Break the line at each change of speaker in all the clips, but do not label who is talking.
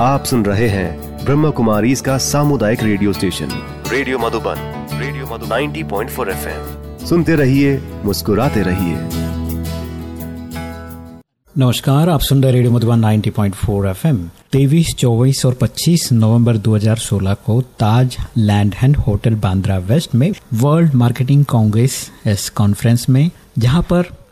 आप सुन रहे हैं ब्रह्म कुमारी इसका सामुदायिक radio station. Radio Madhuban radio Madhuban. 90.4 FM. सुनते रहिए मुस्कुराते रहिए।
नमस्कार आप सुन रहे रेडियो मधुबन 90.4 एफएम। तेईस चौबीस और 25 नवंबर 2016 को Taj land end hotel Bandra west में वर्ल्ड मार्केटिंग कांग्रेस इस कॉन्फ्रेंस में जहाँ पर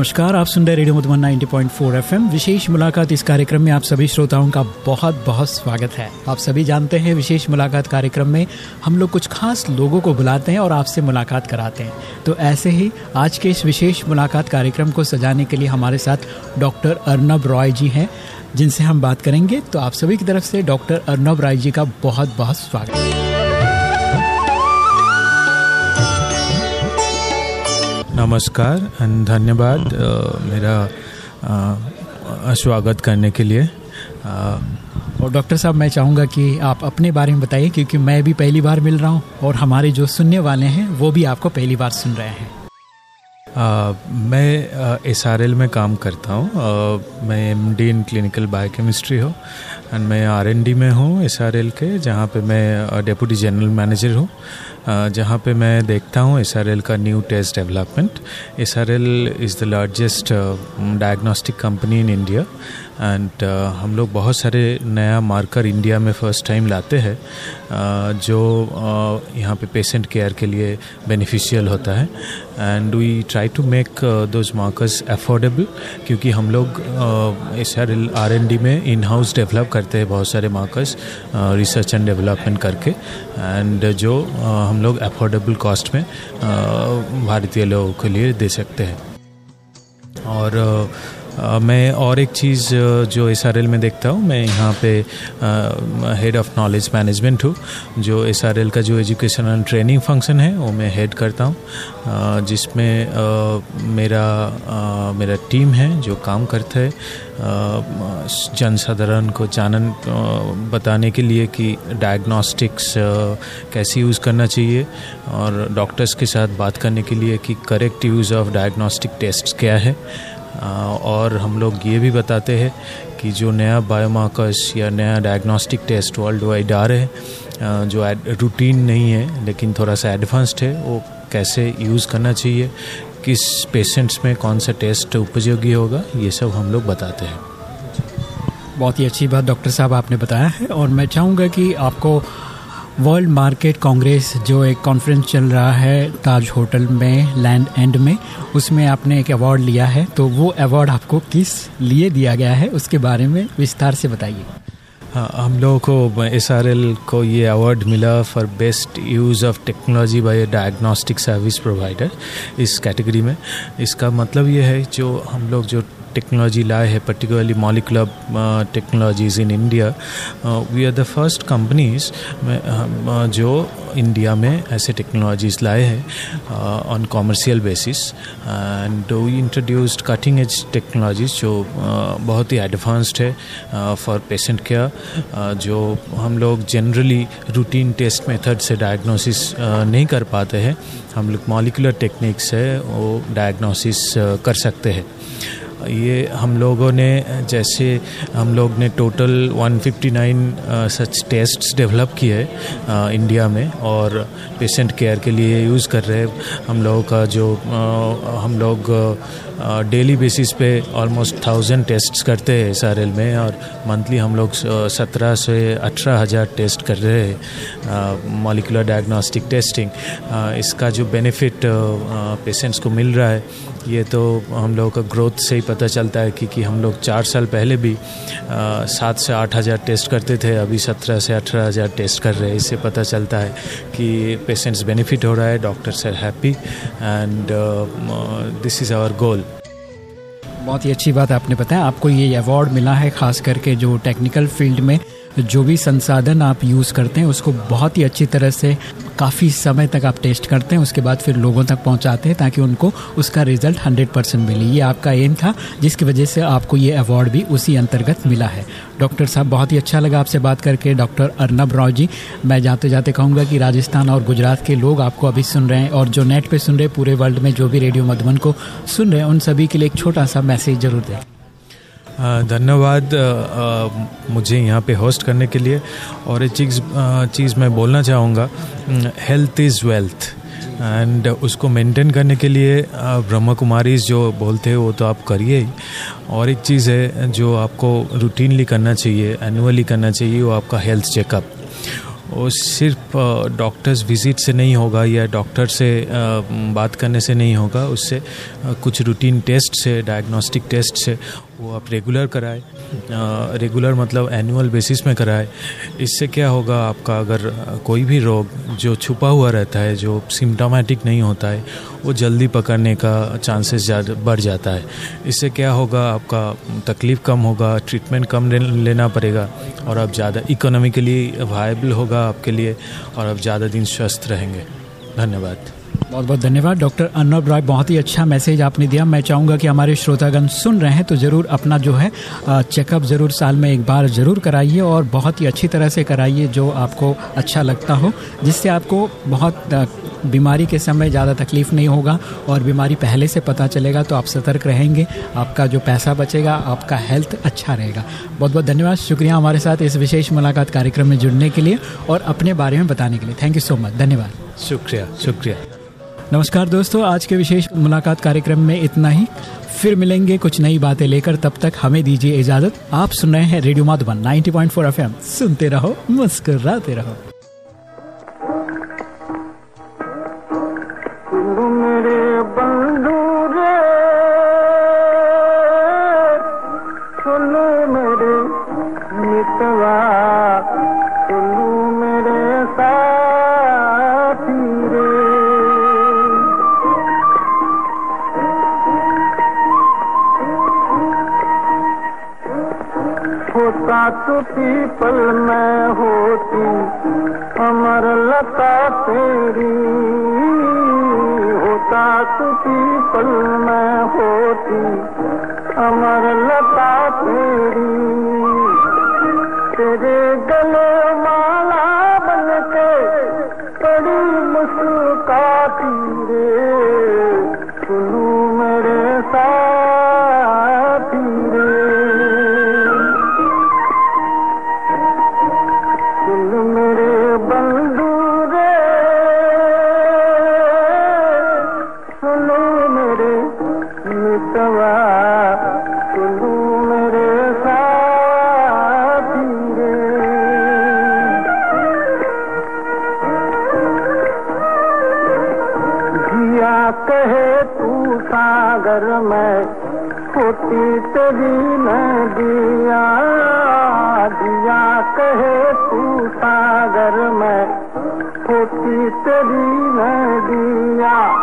नमस्कार, आप सुन रहे रेडियो मधुबन 90.4 एफएम। विशेष मुलाकात इस कार्यक्रम में आप सभी श्रोताओं का बहुत बहुत स्वागत है। आप सभी जानते हैं विशेष मुलाकात कार्यक्रम में हम लोग कुछ खास लोगों को बुलाते हैं और आपसे मुलाकात कराते हैं। तो ऐसे ही आज के इस विशेष मुलाकात कार्यक्रम को सजाने के लिए हमारे साथ डॉक्टर अर्नब रॉय जी हैं, जिनसे हम बात करेंगे। तो आप सभी की तरफ़ से डॉक्टर अर्नब राय जी का बहुत बहुत स्वागत। है
नमस्कार एंड धन्यवाद मेरा स्वागत करने के लिए।
और डॉक्टर साहब मैं चाहूँगा कि आप अपने बारे में बताइए क्योंकि मैं भी पहली बार मिल रहा हूँ और हमारे जो सुनने वाले हैं वो भी आपको पहली बार सुन रहे हैं।
आ, मैं एस आर एल में काम करता हूँ। मैं M D in clinical biochemistry हो। एंड मैं आर में हूँ एल के, जहाँ पे मैं डेप्यूटी जनरल मैनेजर हूँ। जहाँ पे मैं देखता हूँ SRL का new test development S is the largest diagnostic company in India and हम लोग बहुत सारे नया मार्कर इंडिया में फ़र्स्ट टाइम लाते हैं जो यहाँ पे पेशेंट केयर के लिए बेनिफिशियल होता है। And we try to make those markers affordable क्योंकि हम लोग S R L R N D में इन हाउस डेवलप करते हैं बहुत सारे मार्कर्स रिसर्च एंड डेवलपमेंट करके। एंड जो uh, हम लोग अफोर्डेबल कॉस्ट में भारतीय लोगों के लिए दे सकते हैं। और मैं और एक चीज़ जो एसआरएल में देखता हूँ, मैं यहाँ पे हेड ऑफ़ नॉलेज मैनेजमेंट हूँ, जो एसआरएल का जो एजुकेशन एंड ट्रेनिंग फ़ंक्शन है, वो मैं हेड करता हूँ। जिसमें मेरा मेरा टीम है, जो काम करता है जनसाधारण को जानन बताने के लिए कि डायग्नोस्टिक्स कैसे यूज़ करना चाहिए और डॉक्टर्स के साथ बात करने के लिए कि correct use of diagnostic test क्या है। और हम लोग ये भी बताते हैं कि जो नया बायोमार्कर्स या नया डायग्नोस्टिक टेस्ट वर्ल्ड वाइड आ रहे हैं जो रूटीन नहीं है, लेकिन थोड़ा सा एडवांस्ड है, वो कैसे यूज़ करना चाहिए, किस पेशेंट्स में कौन सा टेस्ट उपयोगी होगा, ये सब हम लोग बताते हैं।
बहुत ही अच्छी बात डॉक्टर साहब आपने बताया है, और मैं चाहूँगा कि आपको वर्ल्ड मार्केट कांग्रेस जो एक कॉन्फ्रेंस चल रहा है ताज होटल में लैंड एंड में, उसमें आपने एक अवार्ड लिया है। तो वो अवार्ड आपको किस लिए दिया गया है, उसके बारे में विस्तार से बताइए।
हाँ हम लोगों को एसआरएल को ये अवार्ड मिला for best use of technology by diagnostic service provider इस कैटेगरी में। इसका मतलब ये है जो हम लोग जो टेक्नोलॉजी लाए है particularly molecular technologies in India we are the first companies जो इंडिया में ऐसे टेक्नोलॉजीज़ लाए हैं on commercial basis and we introduced cutting edge technologies जो बहुत ही एडवांस्ड है फॉर पेशेंट केयर जो हम लोग जनरली रूटीन टेस्ट मेथड से डायग्नोसिस uh, नहीं कर पाते हैं। हम लोग मॉलिकुलर टेक्निक्स है वो डायग्नोसिस uh, कर सकते हैं। ये हम लोगों ने, जैसे हम लोग ने टोटल 159 सच टेस्ट्स डेवलप किए इंडिया में और पेशेंट केयर के लिए यूज़ कर रहे हम लोगों का जो हम लोग डेली बेसिस पे ऑलमोस्ट थाउज़ेंड टेस्ट करते हैं एस में और मंथली हम लोग सत्रह से अठारह हज़ार टेस्ट कर रहे हैं मॉलिकुलर डायग्नोस्टिक टेस्टिंग इसका जो बेनिफिट पेशेंट्स को मिल रहा है, ये तो हम लोगों का ग्रोथ से ही पता चलता है क्योंकि हम लोग चार साल पहले भी सात से आठ हज़ार टेस्ट करते थे, अभी सत्रह से अठारह हज़ार टेस्ट कर रहे हैं। इससे पता चलता है कि पेशेंट्स बेनिफिट हो रहा है doctors are happy and this is our goal
बहुत ही अच्छी बात आपने बताया। आपको ये अवार्ड मिला है खास करके जो टेक्निकल फ़ील्ड में। जो भी संसाधन आप यूज़ करते हैं, उसको बहुत ही अच्छी तरह से काफ़ी समय तक आप टेस्ट करते हैं, उसके बाद फिर लोगों तक पहुंचाते हैं ताकि उनको उसका रिज़ल्ट 100 परसेंट मिले। ये आपका एम था, जिसकी वजह से आपको ये अवार्ड भी उसी अंतर्गत मिला है। डॉक्टर साहब, बहुत ही अच्छा लगा आपसे बात करके। डॉक्टर अर्नब राव जी, मैं जाते जाते कहूँगा कि राजस्थान और गुजरात के लोग आपको अभी सुन रहे हैं और जो नेट पर सुन रहे पूरे वर्ल्ड में जो भी रेडियो मधुबन को सुन रहे हैं, उन सभी के लिए एक छोटा सा मैसेज ज़रूर दें।
धन्यवाद मुझे यहाँ पे होस्ट करने के लिए। और एक चीज़ चीज़ मैं बोलना चाहूँगा हेल्थ इज़ वेल्थ एंड उसको मेंटेन करने के लिए ब्रह्मा कुमारी जो बोलते हैं, वो तो आप करिए ही। और एक चीज़ है जो आपको रूटीनली करना चाहिए एनुअली करना चाहिए, वो आपका हेल्थ चेकअप वो सिर्फ़ डॉक्टर्स विज़िट से नहीं होगा या डॉक्टर से बात करने से नहीं होगा। उससे कुछ रूटीन टेस्ट से डायग्नोस्टिक टेस्ट से वो आप रेगुलर कराए रेगुलर मतलब एनुअल बेसिस में कराए, इससे क्या होगा आपका अगर कोई भी रोग जो छुपा हुआ रहता है, जो सिम्टोमेटिक नहीं होता है, वो जल्दी पकड़ने का चांसेस ज़्यादा, बढ़ जाता है। इससे क्या होगा, आपका तकलीफ़ कम होगा ट्रीटमेंट कम लेना पड़ेगा, और आप ज़्यादा इकोनॉमिकली वायबल होगा आपके लिए, और आप ज़्यादा दिन स्वस्थ रहेंगे। धन्यवाद।
बहुत बहुत धन्यवाद। डॉक्टर अर्नब राय, बहुत ही अच्छा मैसेज आपने दिया। मैं चाहूँगा कि हमारे श्रोतागण सुन रहे हैं तो ज़रूर अपना जो है चेकअप ज़रूर साल में एक बार ज़रूर कराइए और बहुत ही अच्छी तरह से कराइए जो आपको अच्छा लगता हो, जिससे आपको बहुत बीमारी के समय ज़्यादा तकलीफ़ नहीं होगा और बीमारी पहले से पता चलेगा तो आप सतर्क रहेंगे, आपका जो पैसा बचेगा, आपका हेल्थ अच्छा रहेगा। बहुत बहुत धन्यवाद। शुक्रिया हमारे साथ इस विशेष मुलाकात कार्यक्रम में जुड़ने के लिए और अपने बारे में बताने के लिए। थैंक यू सो मच धन्यवाद।
शुक्रिया शुक्रिया।
नमस्कार दोस्तों, आज के विशेष मुलाकात कार्यक्रम में इतना ही। फिर मिलेंगे कुछ नई बातें लेकर, तब तक हमें दीजिए इजाज़त। आप सुन रहे हैं रेडियो माधुबन 90.4 एफएम। सुनते रहो, मुस्कराते रहो।
तो पीपल में होती अमर लता तेरी होता तो पीपल में होती अमर लता सागर में होती तेरी नदिया दिया कहे तू सागर में होती तेरी नदिया